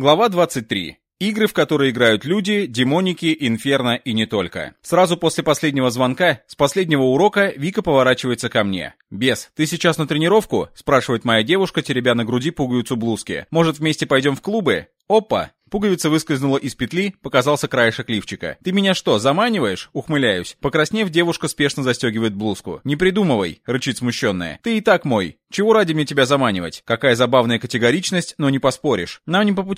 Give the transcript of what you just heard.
Глава 23. Игры, в которые играют люди, демоники, инферно и не только. Сразу после последнего звонка, с последнего урока, Вика поворачивается ко мне. «Бес, ты сейчас на тренировку?» – спрашивает моя девушка, теребя на груди пуговицу блузки. «Может, вместе пойдем в клубы?» «Опа! Пуговица выскользнула из петли, показался краешек лифчика. «Ты меня что, заманиваешь?» Ухмыляюсь. Покраснев, девушка спешно застегивает блузку. «Не придумывай», — рычит смущенная. «Ты и так мой. Чего ради мне тебя заманивать? Какая забавная категоричность, но не поспоришь. Нам не по пути